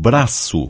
braço.